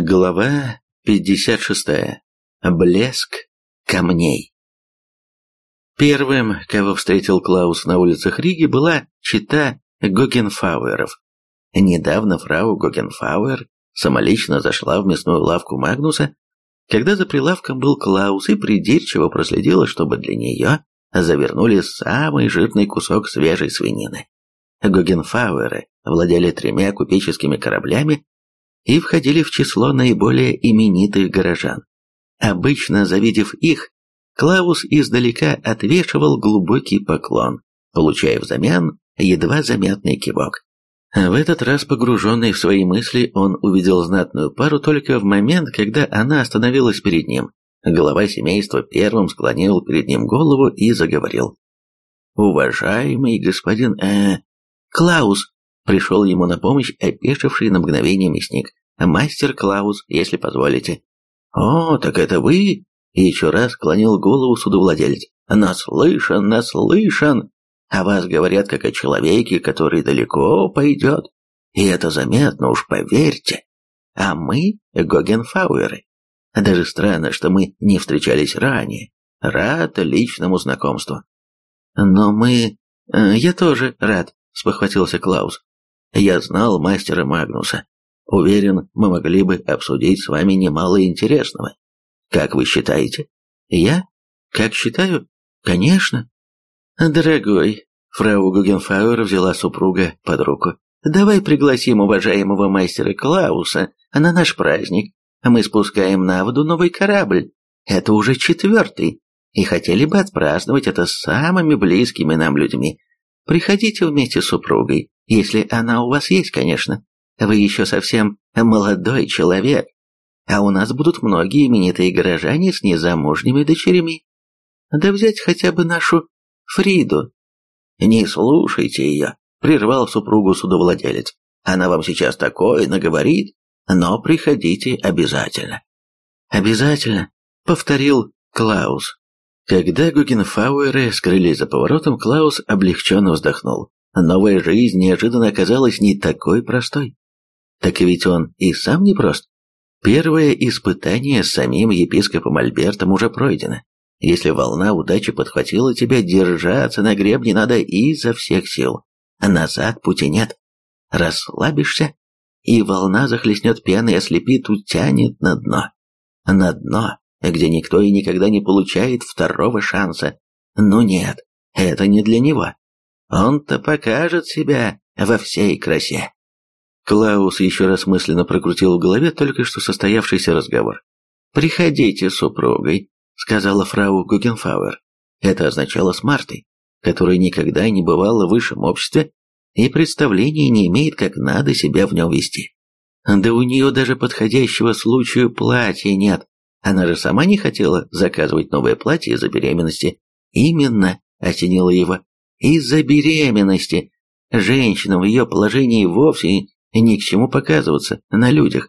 Глава 56. Блеск камней. Первым, кого встретил Клаус на улицах Риги, была чита Гогенфауэров. Недавно фрау Гогенфауэр самолично зашла в мясную лавку Магнуса, когда за прилавком был Клаус и придирчиво проследила, чтобы для нее завернули самый жирный кусок свежей свинины. Гогенфауэры владели тремя купеческими кораблями и входили в число наиболее именитых горожан. Обычно, завидев их, Клаус издалека отвешивал глубокий поклон, получая взамен едва заметный кивок. В этот раз, погруженный в свои мысли, он увидел знатную пару только в момент, когда она остановилась перед ним. Глава семейства первым склонил перед ним голову и заговорил. «Уважаемый господин э, Клаус, Пришел ему на помощь опешивший на мгновение мясник. «Мастер Клаус, если позволите». «О, так это вы?» И еще раз клонил голову судовладелец. «Наслышан, наслышан! О вас говорят как о человеке, который далеко пойдет. И это заметно, уж поверьте. А мы — Гогенфауэры. Даже странно, что мы не встречались ранее. Рад личному знакомству». «Но мы... Э, я тоже рад», — спохватился Клаус. Я знал мастера Магнуса. Уверен, мы могли бы обсудить с вами немало интересного. Как вы считаете? Я? Как считаю? Конечно. Дорогой, фрау Гугенфауэр взяла супруга под руку. Давай пригласим уважаемого мастера Клауса на наш праздник. Мы спускаем на воду новый корабль. Это уже четвертый. И хотели бы отпраздновать это с самыми близкими нам людьми. Приходите вместе с супругой. Если она у вас есть, конечно. Вы еще совсем молодой человек. А у нас будут многие именитые горожане с незамужними дочерями. Да взять хотя бы нашу Фриду. Не слушайте ее, прервал супругу судовладелец. Она вам сейчас такое наговорит, но приходите обязательно. Обязательно, повторил Клаус. Когда Гугенфауэры скрылись за поворотом, Клаус облегченно вздохнул. Новая жизнь неожиданно оказалась не такой простой. Так ведь он и сам не прост. Первое испытание с самим епископом Альбертом уже пройдено. Если волна удачи подхватила тебя, держаться на гребне надо изо всех сил. Назад пути нет. Расслабишься, и волна захлестнет пеной, ослепит, утянет на дно. На дно, где никто и никогда не получает второго шанса. Ну нет, это не для него. Он-то покажет себя во всей красе. Клаус еще раз мысленно прокрутил в голове только что состоявшийся разговор. «Приходите с супругой», — сказала фрау Гугенфауэр. Это означало с Мартой, которая никогда не бывала в высшем обществе и представления не имеет, как надо себя в нем вести. Да у нее даже подходящего случаю платья нет. Она же сама не хотела заказывать новое платье из-за беременности. Именно осенила его из-за беременности. Женщинам в ее положении вовсе ни к чему показываться на людях.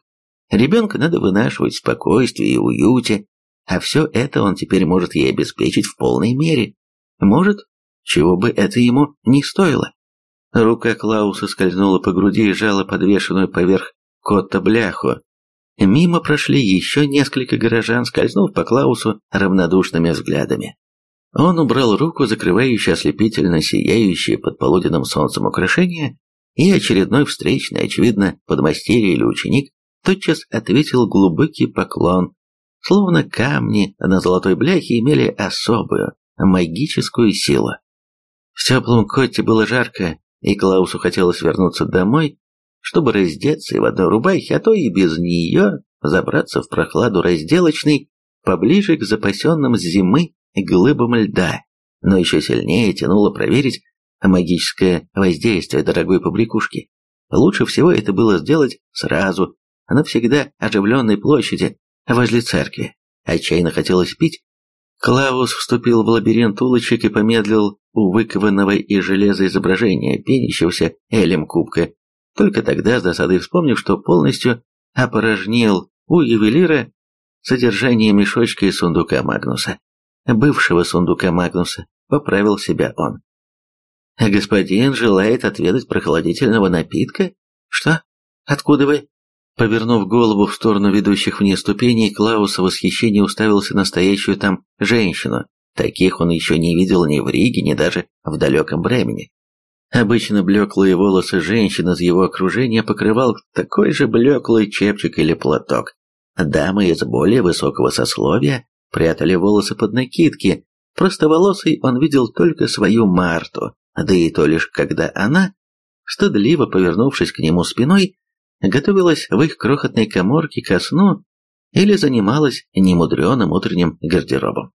Ребенка надо вынашивать в спокойствии и уюте, а все это он теперь может ей обеспечить в полной мере. Может, чего бы это ему не стоило. Рука Клауса скользнула по груди и жала подвешенную поверх кота бляху. Мимо прошли еще несколько горожан, скользнув по Клаусу равнодушными взглядами. Он убрал руку, закрывающую ослепительно сияющее под полуденным солнцем украшение, и очередной встречный, очевидно, подмастерье или ученик, тотчас ответил глубокий поклон, словно камни на золотой бляхе имели особую магическую силу. В теплом коте было жарко, и Клаусу хотелось вернуться домой, чтобы раздеться и в одной рубахе, а то и без нее забраться в прохладу разделочной поближе к запасенным с зимы глыбам льда, но еще сильнее тянуло проверить магическое воздействие дорогой побрякушки. Лучше всего это было сделать сразу, на всегда оживленной площади, возле церкви. Отчаянно хотелось пить. Клаус вступил в лабиринт улочек и помедлил у выкованного из железа изображения пенящегося элем кубка. Только тогда, с досадой вспомнив, что полностью опорожнил у ювелира содержание мешочка из сундука Магнуса бывшего сундука Магнуса, поправил себя он. «Господин желает отведать прохладительного напитка? Что? Откуда вы?» Повернув голову в сторону ведущих вниз ступеней, Клаус в восхищении уставился на стоящую там женщину. Таких он еще не видел ни в Риге, ни даже в далеком Бремени. Обычно блеклые волосы женщин из его окружения покрывал такой же блеклый чепчик или платок. Дамы из более высокого сословия прятали волосы под накидки, простоволосый он видел только свою Марту, да и то лишь когда она, стыдливо повернувшись к нему спиной, готовилась в их крохотной коморке ко сну или занималась немудреным утренним гардеробом.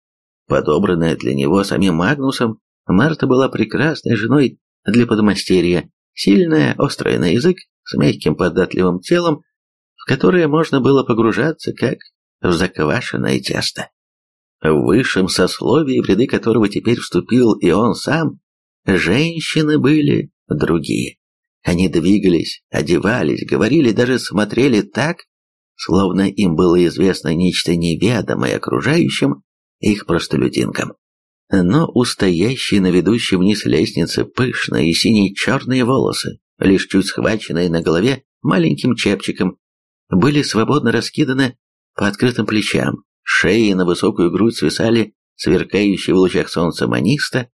Подобранная для него самим Магнусом, Марта была прекрасной женой для подмастерья, сильная, острая на язык, с мягким податливым телом, в которое можно было погружаться, как в заквашенное тесто. В высшем сословии, в ряды которого теперь вступил и он сам, женщины были другие. Они двигались, одевались, говорили, даже смотрели так, словно им было известно нечто неведомое окружающим их простолюдинкам. Но у на ведущей вниз лестнице пышные и синие-черные волосы, лишь чуть схваченные на голове маленьким чепчиком, были свободно раскиданы по открытым плечам, шеи на высокую грудь свисали сверкающие в лучах солнца маниста,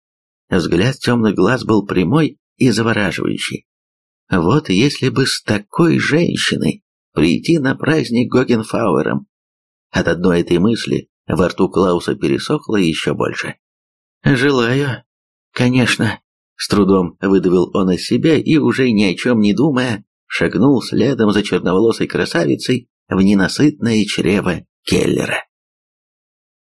взгляд темных глаз был прямой и завораживающий. Вот если бы с такой женщиной прийти на праздник Гогенфауэром. От одной этой мысли во рту Клауса пересохло еще больше. «Желаю, конечно», — с трудом выдавил он из себя и, уже ни о чем не думая, шагнул следом за черноволосой красавицей в ненасытное чрево Келлера.